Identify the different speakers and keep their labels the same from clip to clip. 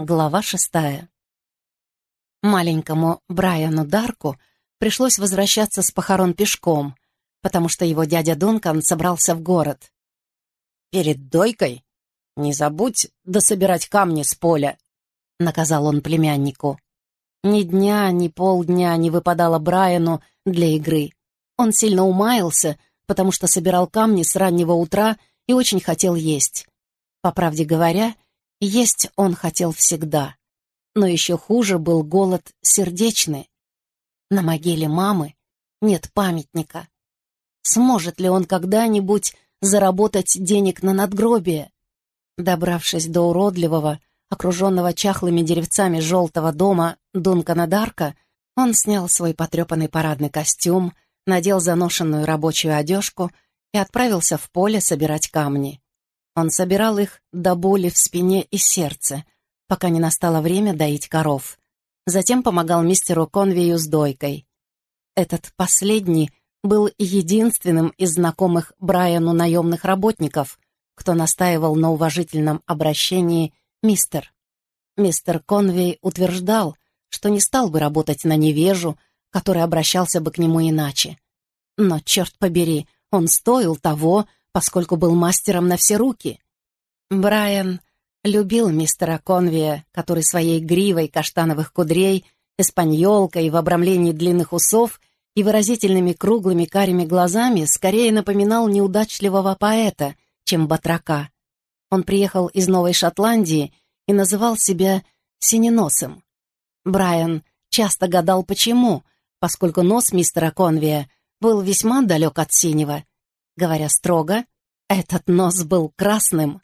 Speaker 1: Глава шестая. Маленькому Брайану Дарку пришлось возвращаться с похорон пешком, потому что его дядя Дункан собрался в город. «Перед дойкой не забудь дособирать камни с поля», — наказал он племяннику. Ни дня, ни полдня не выпадало Брайану для игры. Он сильно умаялся, потому что собирал камни с раннего утра и очень хотел есть. По правде говоря, — есть он хотел всегда. Но еще хуже был голод сердечный. На могиле мамы нет памятника. Сможет ли он когда-нибудь заработать денег на надгробие? Добравшись до уродливого, окруженного чахлыми деревцами желтого дома Дункана Дарка, он снял свой потрепанный парадный костюм, надел заношенную рабочую одежку и отправился в поле собирать камни. Он собирал их до боли в спине и сердце, пока не настало время доить коров. Затем помогал мистеру Конвею с дойкой. Этот последний был единственным из знакомых Брайану наемных работников, кто настаивал на уважительном обращении «мистер». Мистер Конвей утверждал, что не стал бы работать на невежу, который обращался бы к нему иначе. Но, черт побери, он стоил того, поскольку был мастером на все руки. Брайан любил мистера Конвия, который своей гривой каштановых кудрей, эспаньолкой в обрамлении длинных усов и выразительными круглыми карими глазами скорее напоминал неудачливого поэта, чем батрака. Он приехал из Новой Шотландии и называл себя «синеносым». Брайан часто гадал, почему, поскольку нос мистера Конвия был весьма далек от синего, Говоря строго, этот нос был красным.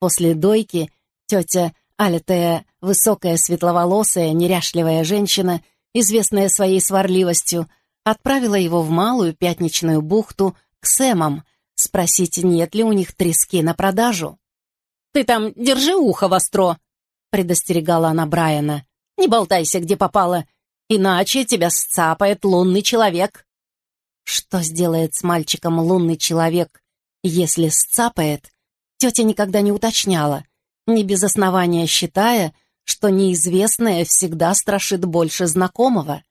Speaker 1: После дойки тетя Алитея, высокая, светловолосая, неряшливая женщина, известная своей сварливостью, отправила его в малую пятничную бухту к Сэмам, спросить, нет ли у них трески на продажу. «Ты там держи ухо востро», — предостерегала она Брайана. «Не болтайся, где попало, иначе тебя сцапает лунный человек». Что сделает с мальчиком лунный человек, если сцапает, тетя никогда не уточняла, не без основания считая, что неизвестное всегда страшит больше знакомого.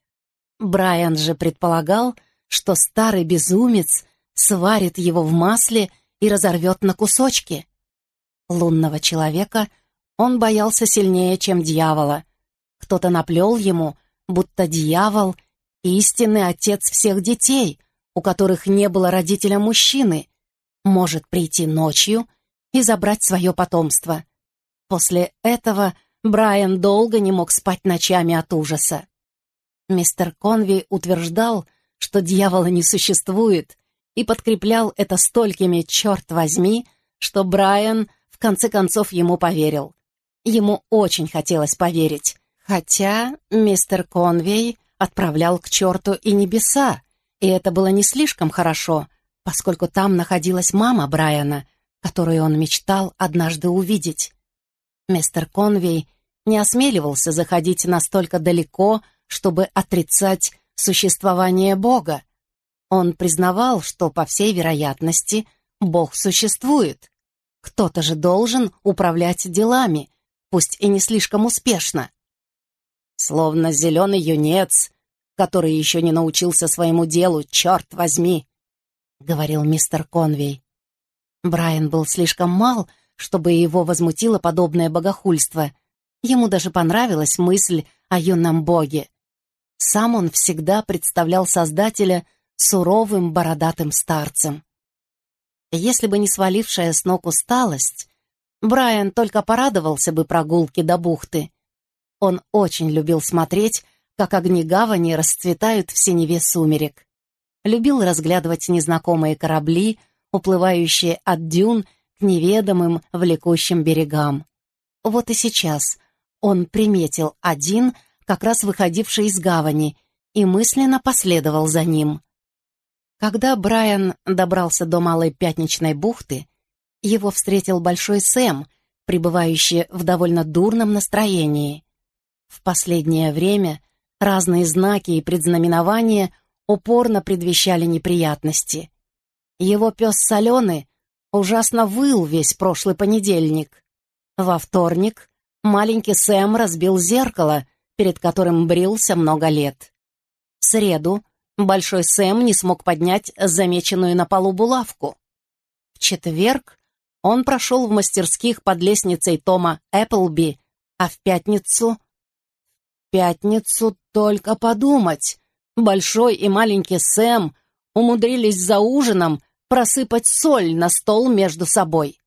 Speaker 1: Брайан же предполагал, что старый безумец сварит его в масле и разорвет на кусочки. Лунного человека он боялся сильнее, чем дьявола. Кто-то наплел ему, будто дьявол — истинный отец всех детей, у которых не было родителя мужчины, может прийти ночью и забрать свое потомство. После этого Брайан долго не мог спать ночами от ужаса. Мистер Конви утверждал, что дьявола не существует, и подкреплял это столькими «черт возьми», что Брайан в конце концов ему поверил. Ему очень хотелось поверить, хотя мистер Конвей отправлял к черту и небеса, и это было не слишком хорошо, поскольку там находилась мама Брайана, которую он мечтал однажды увидеть. Мистер Конвей не осмеливался заходить настолько далеко, чтобы отрицать существование Бога. Он признавал, что, по всей вероятности, Бог существует. Кто-то же должен управлять делами, пусть и не слишком успешно. Словно зеленый юнец, который еще не научился своему делу, черт возьми!» — говорил мистер Конвей. Брайан был слишком мал, чтобы его возмутило подобное богохульство. Ему даже понравилась мысль о юном боге. Сам он всегда представлял Создателя суровым бородатым старцем. Если бы не свалившая с ног усталость, Брайан только порадовался бы прогулке до бухты. Он очень любил смотреть, как огни гавани расцветают в синеве сумерек. Любил разглядывать незнакомые корабли, уплывающие от дюн к неведомым влекущим берегам. Вот и сейчас он приметил один, как раз выходивший из гавани, и мысленно последовал за ним. Когда Брайан добрался до Малой Пятничной бухты, его встретил Большой Сэм, пребывающий в довольно дурном настроении. В последнее время Разные знаки и предзнаменования упорно предвещали неприятности. Его пес Соленый ужасно выл весь прошлый понедельник. Во вторник маленький Сэм разбил зеркало, перед которым брился много лет. В среду Большой Сэм не смог поднять замеченную на полу булавку. В четверг он прошел в мастерских под лестницей Тома Эпплби, а в пятницу... Пятницу только подумать. Большой и маленький Сэм умудрились за ужином просыпать соль на стол между собой.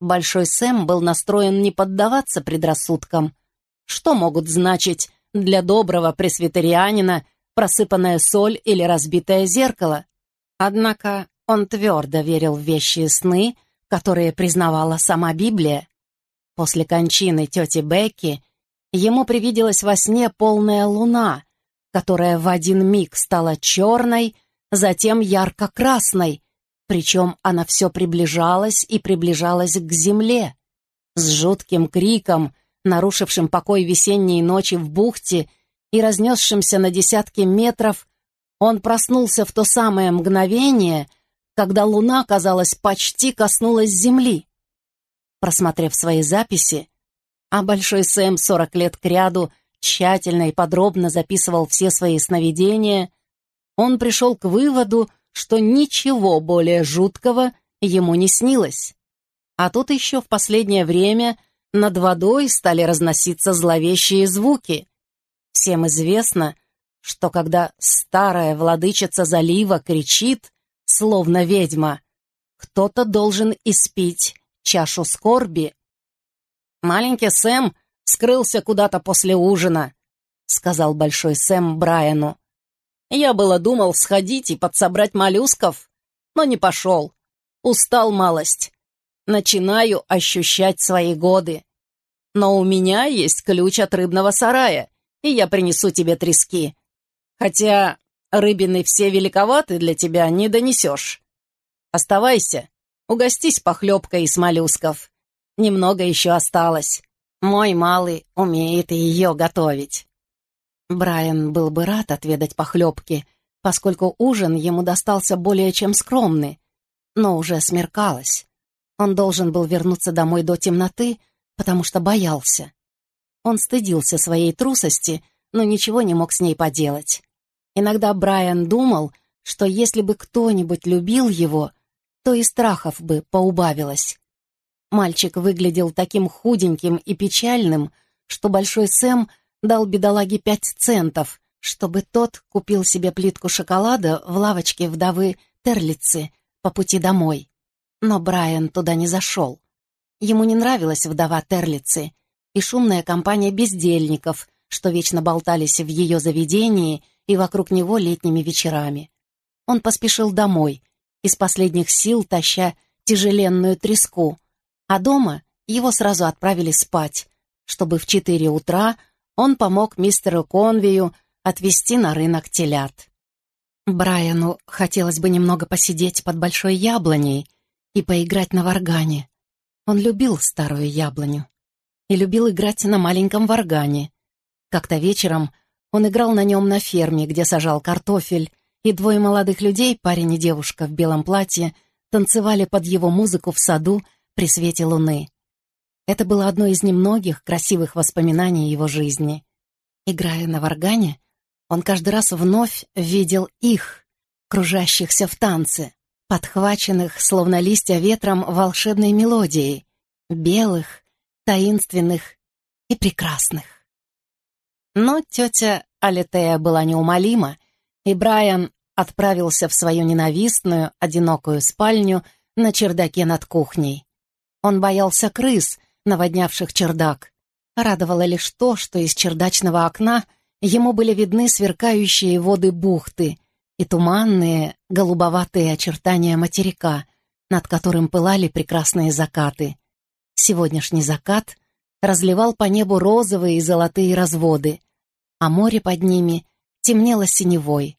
Speaker 1: Большой Сэм был настроен не поддаваться предрассудкам. Что могут значить для доброго пресвитерианина просыпанная соль или разбитое зеркало? Однако он твердо верил в вещи и сны, которые признавала сама Библия. После кончины тети Бекки ему привиделась во сне полная луна, которая в один миг стала черной, затем ярко-красной, причем она все приближалась и приближалась к земле. С жутким криком, нарушившим покой весенней ночи в бухте и разнесшимся на десятки метров, он проснулся в то самое мгновение, когда луна, казалось, почти коснулась земли. Просмотрев свои записи, а Большой Сэм сорок лет кряду тщательно и подробно записывал все свои сновидения, он пришел к выводу, что ничего более жуткого ему не снилось. А тут еще в последнее время над водой стали разноситься зловещие звуки. Всем известно, что когда старая владычица залива кричит, словно ведьма, кто-то должен испить чашу скорби. «Маленький Сэм скрылся куда-то после ужина», — сказал Большой Сэм Брайану. Я было думал сходить и подсобрать моллюсков, но не пошел. Устал малость. Начинаю ощущать свои годы. Но у меня есть ключ от рыбного сарая, и я принесу тебе трески. Хотя рыбины все великоваты для тебя, не донесешь. Оставайся, угостись похлебкой из моллюсков. Немного еще осталось. Мой малый умеет ее готовить. Брайан был бы рад отведать похлебки, поскольку ужин ему достался более чем скромный, но уже смеркалось. Он должен был вернуться домой до темноты, потому что боялся. Он стыдился своей трусости, но ничего не мог с ней поделать. Иногда Брайан думал, что если бы кто-нибудь любил его, то и страхов бы поубавилось. Мальчик выглядел таким худеньким и печальным, что Большой Сэм дал бедолаге пять центов, чтобы тот купил себе плитку шоколада в лавочке вдовы Терлицы по пути домой. Но Брайан туда не зашел. Ему не нравилась вдова Терлицы и шумная компания бездельников, что вечно болтались в ее заведении и вокруг него летними вечерами. Он поспешил домой, из последних сил таща тяжеленную треску, а дома его сразу отправили спать, чтобы в четыре утра он помог мистеру Конвию отвезти на рынок телят. Брайану хотелось бы немного посидеть под большой яблоней и поиграть на варгане. Он любил старую яблоню и любил играть на маленьком варгане. Как-то вечером он играл на нем на ферме, где сажал картофель, и двое молодых людей, парень и девушка в белом платье, танцевали под его музыку в саду при свете луны. Это было одно из немногих красивых воспоминаний его жизни. Играя на варгане, он каждый раз вновь видел их, кружащихся в танце, подхваченных, словно листья ветром, волшебной мелодией, белых, таинственных и прекрасных. Но тетя Алитея была неумолима, и Брайан отправился в свою ненавистную, одинокую спальню на чердаке над кухней. Он боялся крыс, наводнявших чердак. Радовало лишь то, что из чердачного окна ему были видны сверкающие воды бухты и туманные голубоватые очертания материка, над которым пылали прекрасные закаты. Сегодняшний закат разливал по небу розовые и золотые разводы, а море под ними темнело синевой.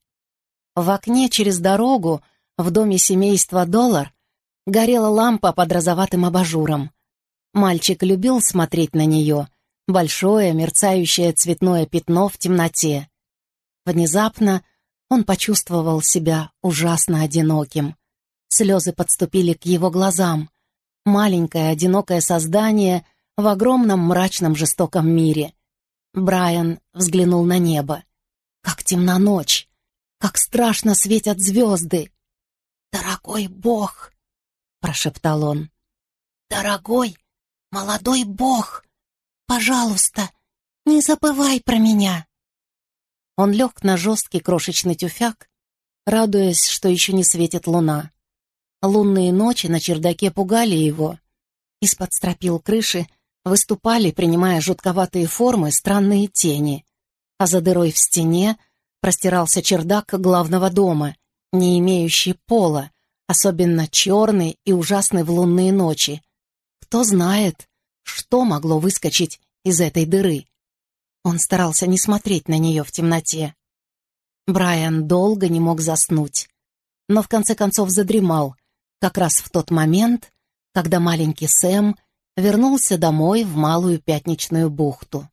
Speaker 1: В окне через дорогу в доме семейства Доллар горела лампа под розоватым абажуром. Мальчик любил смотреть на нее, большое мерцающее цветное пятно в темноте. Внезапно он почувствовал себя ужасно одиноким. Слезы подступили к его глазам. Маленькое одинокое создание в огромном мрачном жестоком мире. Брайан взглянул на небо. Как темна ночь, как страшно светят звезды. «Дорогой Бог!» — прошептал он. «Дорогой, молодой Бог, пожалуйста, не забывай про меня!» Он лег на жесткий крошечный тюфяк, радуясь, что еще не светит луна. Лунные ночи на чердаке пугали его. Из-под стропил крыши выступали, принимая жутковатые формы, странные тени, а за дырой в стене простирался чердак главного дома, не имеющий пола, особенно черный и ужасный в лунные ночи. Кто знает, что могло выскочить из этой дыры. Он старался не смотреть на нее в темноте. Брайан долго не мог заснуть, но в конце концов задремал, как раз в тот момент, когда маленький Сэм вернулся домой в Малую Пятничную бухту.